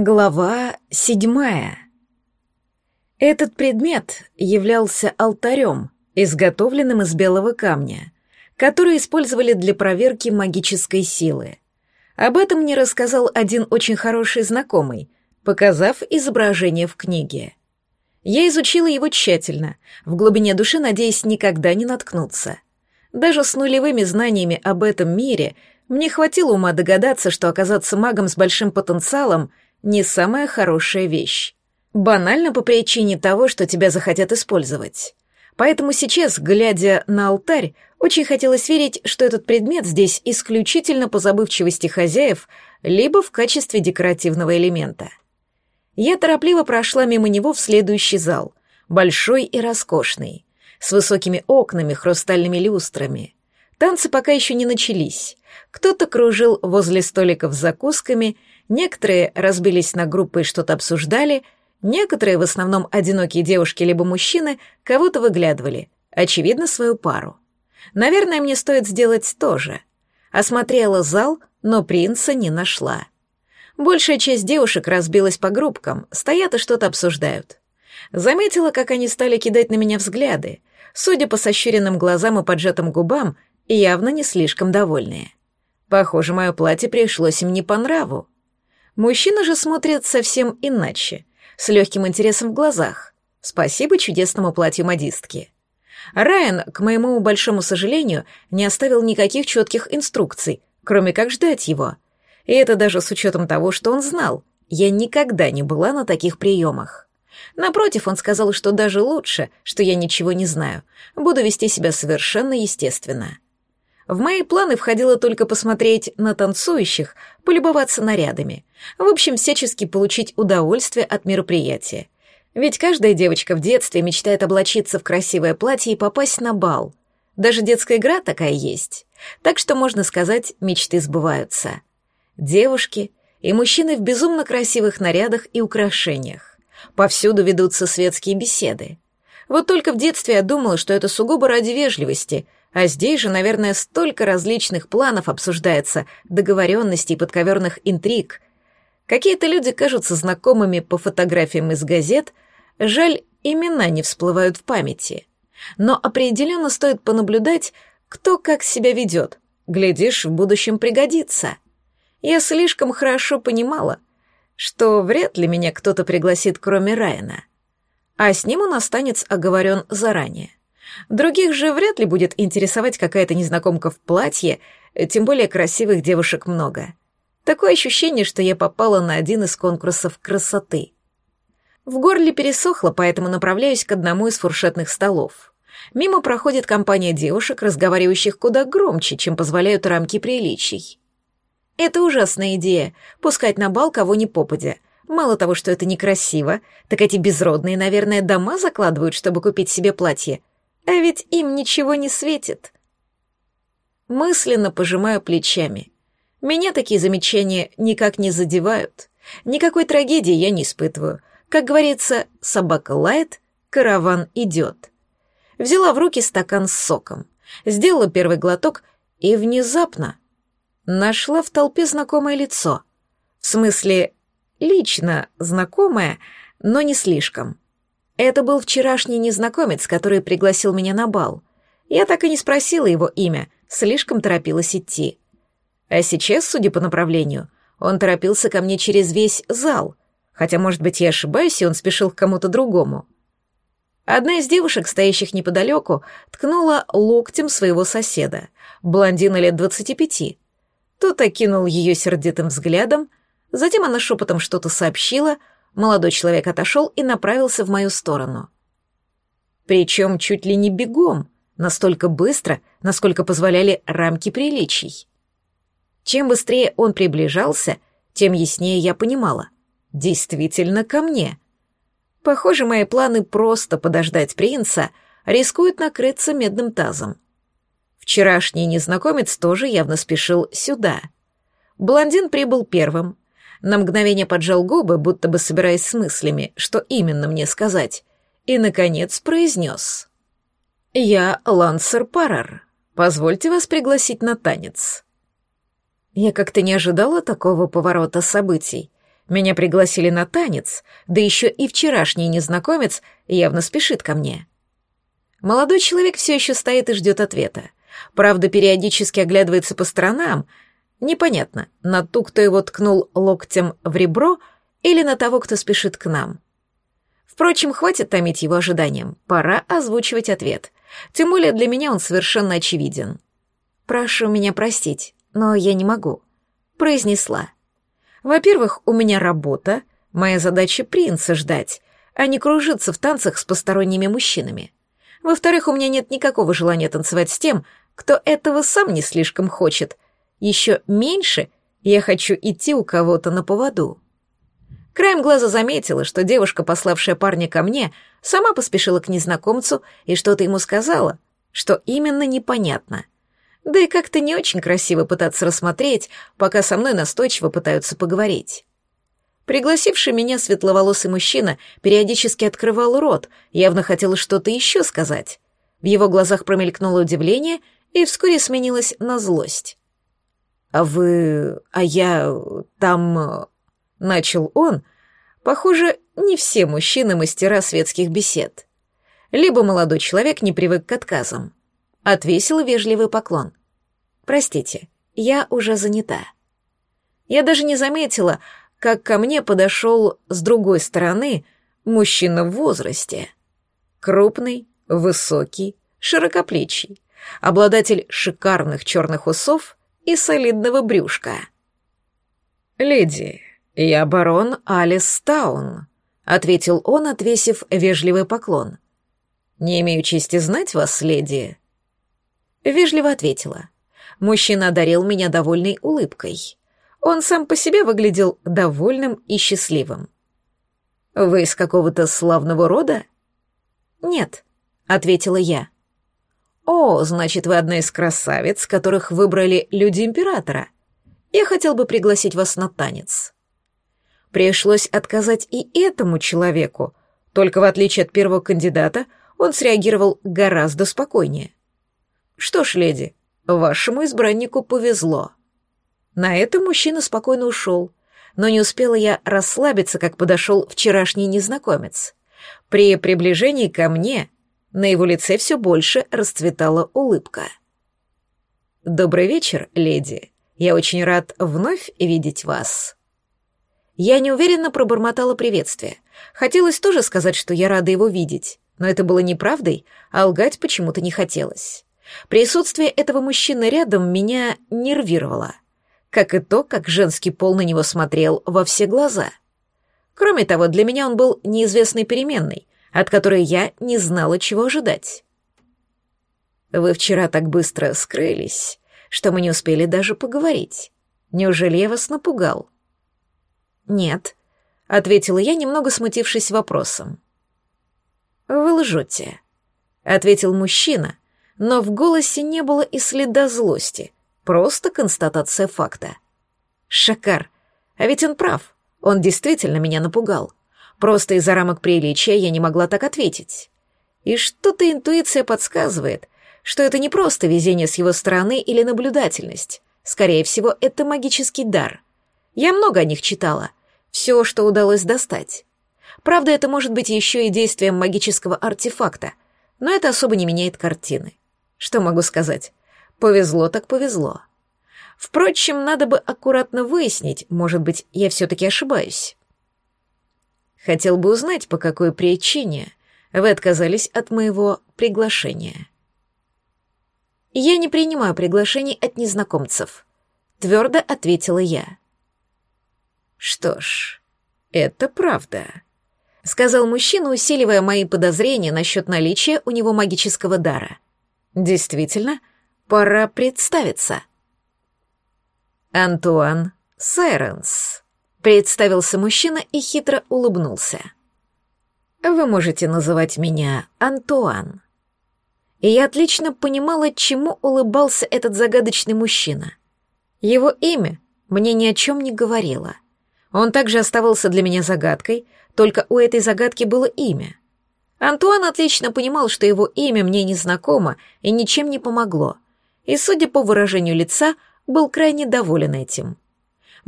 Глава седьмая. Этот предмет являлся алтарем, изготовленным из белого камня, который использовали для проверки магической силы. Об этом мне рассказал один очень хороший знакомый, показав изображение в книге. Я изучила его тщательно, в глубине души надеясь никогда не наткнуться. Даже с нулевыми знаниями об этом мире мне хватило ума догадаться, что оказаться магом с большим потенциалом — не самая хорошая вещь. Банально по причине того, что тебя захотят использовать. Поэтому сейчас, глядя на алтарь, очень хотелось верить, что этот предмет здесь исключительно по забывчивости хозяев, либо в качестве декоративного элемента. Я торопливо прошла мимо него в следующий зал, большой и роскошный, с высокими окнами, хрустальными люстрами. Танцы пока еще не начались. Кто-то кружил возле столиков с закусками, Некоторые разбились на группы и что-то обсуждали, некоторые, в основном одинокие девушки либо мужчины, кого-то выглядывали, очевидно, свою пару. Наверное, мне стоит сделать то же. Осмотрела зал, но принца не нашла. Большая часть девушек разбилась по группкам, стоят и что-то обсуждают. Заметила, как они стали кидать на меня взгляды, судя по сощуренным глазам и поджатым губам, явно не слишком довольные. Похоже, мое платье пришлось им не по нраву. Мужчина же смотрит совсем иначе, с легким интересом в глазах. Спасибо чудесному платью модистки. Райан, к моему большому сожалению, не оставил никаких четких инструкций, кроме как ждать его. И это даже с учетом того, что он знал. Я никогда не была на таких приемах. Напротив, он сказал, что даже лучше, что я ничего не знаю. Буду вести себя совершенно естественно. В мои планы входило только посмотреть на танцующих, полюбоваться нарядами. В общем, всячески получить удовольствие от мероприятия. Ведь каждая девочка в детстве мечтает облачиться в красивое платье и попасть на бал. Даже детская игра такая есть. Так что, можно сказать, мечты сбываются. Девушки и мужчины в безумно красивых нарядах и украшениях. Повсюду ведутся светские беседы. Вот только в детстве я думала, что это сугубо ради вежливости — а здесь же, наверное, столько различных планов обсуждается, договоренностей подковерных интриг. Какие-то люди кажутся знакомыми по фотографиям из газет, жаль, имена не всплывают в памяти. Но определенно стоит понаблюдать, кто как себя ведет. Глядишь, в будущем пригодится. Я слишком хорошо понимала, что вряд ли меня кто-то пригласит, кроме Райана. А с ним он останется оговорен заранее. Других же вряд ли будет интересовать какая-то незнакомка в платье, тем более красивых девушек много. Такое ощущение, что я попала на один из конкурсов красоты. В горле пересохло, поэтому направляюсь к одному из фуршетных столов. Мимо проходит компания девушек, разговаривающих куда громче, чем позволяют рамки приличий. Это ужасная идея — пускать на бал кого ни попадя. Мало того, что это некрасиво, так эти безродные, наверное, дома закладывают, чтобы купить себе платье, а ведь им ничего не светит. Мысленно пожимаю плечами. Меня такие замечания никак не задевают. Никакой трагедии я не испытываю. Как говорится, собака лает, караван идет. Взяла в руки стакан с соком, сделала первый глоток и внезапно нашла в толпе знакомое лицо. В смысле, лично знакомое, но не слишком. Это был вчерашний незнакомец, который пригласил меня на бал. Я так и не спросила его имя, слишком торопилась идти. А сейчас, судя по направлению, он торопился ко мне через весь зал, хотя, может быть, я ошибаюсь, и он спешил к кому-то другому. Одна из девушек, стоящих неподалеку, ткнула локтем своего соседа, блондина лет двадцати пяти. Тот окинул ее сердитым взглядом, затем она шепотом что-то сообщила — Молодой человек отошел и направился в мою сторону. Причем чуть ли не бегом, настолько быстро, насколько позволяли рамки приличий. Чем быстрее он приближался, тем яснее я понимала. Действительно ко мне. Похоже, мои планы просто подождать принца рискуют накрыться медным тазом. Вчерашний незнакомец тоже явно спешил сюда. Блондин прибыл первым, на мгновение поджал губы, будто бы собираясь с мыслями, что именно мне сказать, и, наконец, произнес. «Я Лансер Парар. Позвольте вас пригласить на танец». Я как-то не ожидала такого поворота событий. Меня пригласили на танец, да еще и вчерашний незнакомец явно спешит ко мне. Молодой человек все еще стоит и ждет ответа. Правда, периодически оглядывается по сторонам. Непонятно, на ту, кто его ткнул локтем в ребро, или на того, кто спешит к нам. Впрочем, хватит томить его ожиданием. Пора озвучивать ответ. Тем более для меня он совершенно очевиден. «Прошу меня простить, но я не могу», — произнесла. «Во-первых, у меня работа, моя задача принца ждать, а не кружиться в танцах с посторонними мужчинами. Во-вторых, у меня нет никакого желания танцевать с тем, кто этого сам не слишком хочет. Еще меньше я хочу идти у кого-то на поводу». Краем глаза заметила, что девушка, пославшая парня ко мне, сама поспешила к незнакомцу и что-то ему сказала, что именно непонятно. Да и как-то не очень красиво пытаться рассмотреть, пока со мной настойчиво пытаются поговорить. Пригласивший меня светловолосый мужчина периодически открывал рот, явно хотел что-то еще сказать. В его глазах промелькнуло удивление и вскоре сменилось на злость. «А вы... а я... там...» Начал он. Похоже, не все мужчины мастера светских бесед. Либо молодой человек не привык к отказам. Отвесил вежливый поклон. «Простите, я уже занята». Я даже не заметила, как ко мне подошел с другой стороны мужчина в возрасте. Крупный, высокий, широкоплечий, обладатель шикарных черных усов и солидного брюшка. «Леди, «Я барон Алис Таун», — ответил он, отвесив вежливый поклон. «Не имею чести знать вас, леди». Вежливо ответила. Мужчина одарил меня довольной улыбкой. Он сам по себе выглядел довольным и счастливым. «Вы из какого-то славного рода?» «Нет», — ответила я. «О, значит, вы одна из красавиц, которых выбрали люди императора. Я хотел бы пригласить вас на танец». Пришлось отказать и этому человеку, только в отличие от первого кандидата он среагировал гораздо спокойнее. «Что ж, леди, вашему избраннику повезло». На это мужчина спокойно ушел, но не успела я расслабиться, как подошел вчерашний незнакомец. При приближении ко мне на его лице все больше расцветала улыбка. «Добрый вечер, леди. Я очень рад вновь видеть вас». Я неуверенно пробормотала приветствие. Хотелось тоже сказать, что я рада его видеть, но это было неправдой, а лгать почему-то не хотелось. Присутствие этого мужчины рядом меня нервировало, как и то, как женский пол на него смотрел во все глаза. Кроме того, для меня он был неизвестной переменной, от которой я не знала, чего ожидать. «Вы вчера так быстро скрылись, что мы не успели даже поговорить. Неужели я вас напугал?» «Нет», — ответила я, немного смутившись вопросом. «Вы лжете», — ответил мужчина, но в голосе не было и следа злости, просто констатация факта. «Шакар, а ведь он прав, он действительно меня напугал. Просто из-за рамок приличия я не могла так ответить. И что-то интуиция подсказывает, что это не просто везение с его стороны или наблюдательность. Скорее всего, это магический дар. Я много о них читала, все, что удалось достать. Правда, это может быть еще и действием магического артефакта, но это особо не меняет картины. Что могу сказать? Повезло так повезло. Впрочем, надо бы аккуратно выяснить, может быть, я все-таки ошибаюсь. Хотел бы узнать, по какой причине вы отказались от моего приглашения. Я не принимаю приглашений от незнакомцев, твердо ответила я. «Что ж, это правда», — сказал мужчина, усиливая мои подозрения насчет наличия у него магического дара. «Действительно, пора представиться». «Антуан Сайренс», — представился мужчина и хитро улыбнулся. «Вы можете называть меня Антуан». И я отлично понимала, чему улыбался этот загадочный мужчина. Его имя мне ни о чем не говорило — он также оставался для меня загадкой, только у этой загадки было имя. Антуан отлично понимал, что его имя мне не знакомо и ничем не помогло, и, судя по выражению лица, был крайне доволен этим.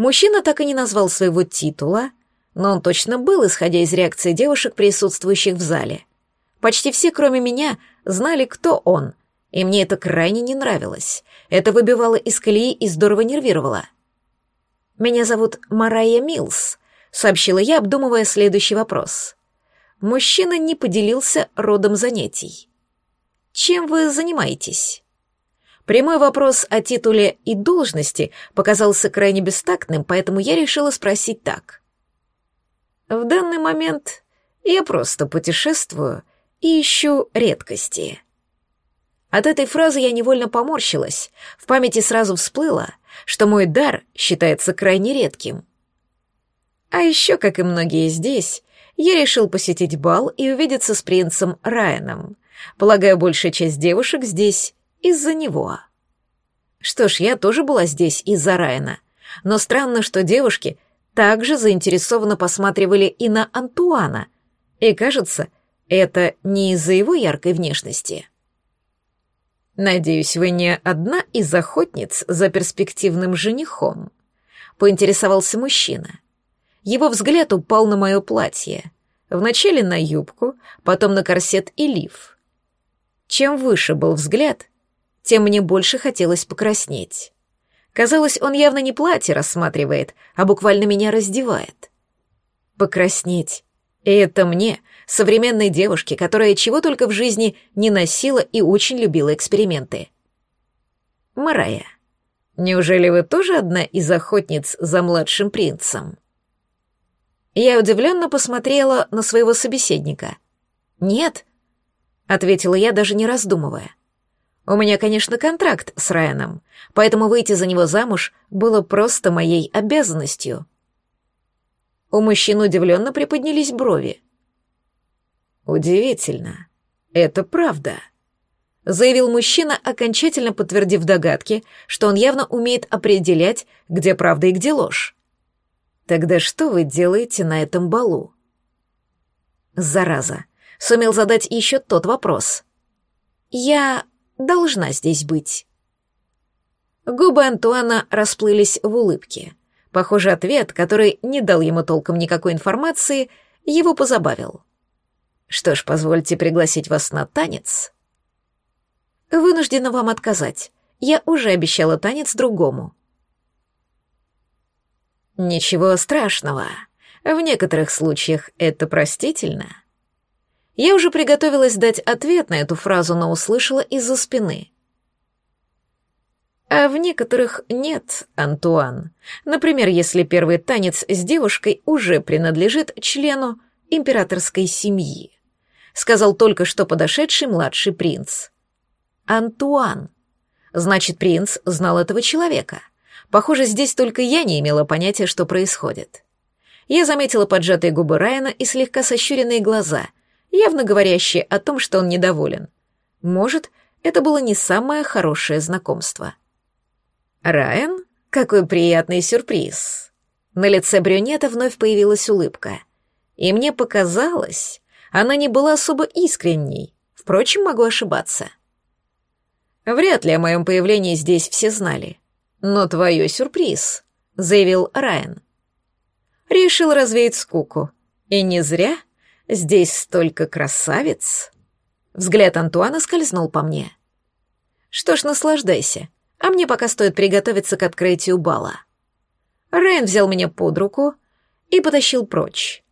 Мужчина так и не назвал своего титула, но он точно был, исходя из реакции девушек, присутствующих в зале. Почти все, кроме меня, знали, кто он, и мне это крайне не нравилось. Это выбивало из колеи и здорово нервировало. «Меня зовут Марайя Милс», — сообщила я, обдумывая следующий вопрос. Мужчина не поделился родом занятий. «Чем вы занимаетесь?» Прямой вопрос о титуле и должности показался крайне бестактным, поэтому я решила спросить так. В данный момент я просто путешествую и ищу редкости. От этой фразы я невольно поморщилась, в памяти сразу всплыло, что мой дар считается крайне редким. А еще, как и многие здесь, я решил посетить бал и увидеться с принцем Райаном. Полагаю, большая часть девушек здесь из-за него. Что ж, я тоже была здесь из-за Райана, но странно, что девушки — также заинтересованно посматривали и на Антуана, и, кажется, это не из-за его яркой внешности. «Надеюсь, вы не одна из охотниц за перспективным женихом», — поинтересовался мужчина. Его взгляд упал на мое платье, вначале на юбку, потом на корсет и лиф. Чем выше был взгляд, тем мне больше хотелось покраснеть. Казалось, он явно не платье рассматривает, а буквально меня раздевает. Покраснеть. И это мне, современной девушке, которая чего только в жизни не носила и очень любила эксперименты. Марая, неужели вы тоже одна из охотниц за младшим принцем? Я удивленно посмотрела на своего собеседника. «Нет», — ответила я, даже не раздумывая. У меня, конечно, контракт с Райаном, поэтому выйти за него замуж было просто моей обязанностью. У мужчин удивленно приподнялись брови. «Удивительно. Это правда», — заявил мужчина, окончательно подтвердив догадки, что он явно умеет определять, где правда и где ложь. «Тогда что вы делаете на этом балу?» Зараза. Сумел задать еще тот вопрос. «Я должна здесь быть. Губы Антуана расплылись в улыбке. Похоже, ответ, который не дал ему толком никакой информации, его позабавил. «Что ж, позвольте пригласить вас на танец?» «Вынуждена вам отказать. Я уже обещала танец другому». «Ничего страшного. В некоторых случаях это простительно», я уже приготовилась дать ответ на эту фразу, но услышала из-за спины. А в некоторых нет, Антуан. Например, если первый танец с девушкой уже принадлежит члену императорской семьи, сказал только что подошедший младший принц. Антуан. Значит, принц знал этого человека. Похоже, здесь только я не имела понятия, что происходит. Я заметила поджатые губы Райана и слегка сощуренные глаза — явно говорящие о том, что он недоволен. Может, это было не самое хорошее знакомство. «Райан? Какой приятный сюрприз!» На лице брюнета вновь появилась улыбка. И мне показалось, она не была особо искренней. Впрочем, могу ошибаться. Вряд ли о моем появлении здесь все знали. Но твое сюрприз, — заявил Райан. Решил развеять скуку. И не зря — Здесь столько красавиц. Взгляд Антуана скользнул по мне. Что ж, наслаждайся, а мне пока стоит приготовиться к открытию бала. Рейн взял меня под руку и потащил прочь.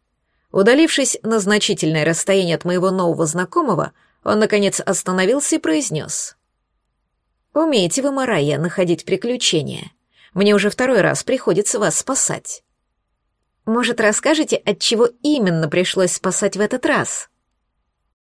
Удалившись на значительное расстояние от моего нового знакомого, он, наконец, остановился и произнес. «Умеете вы, Марайя, находить приключения. Мне уже второй раз приходится вас спасать». Может, расскажете, от чего именно пришлось спасать в этот раз?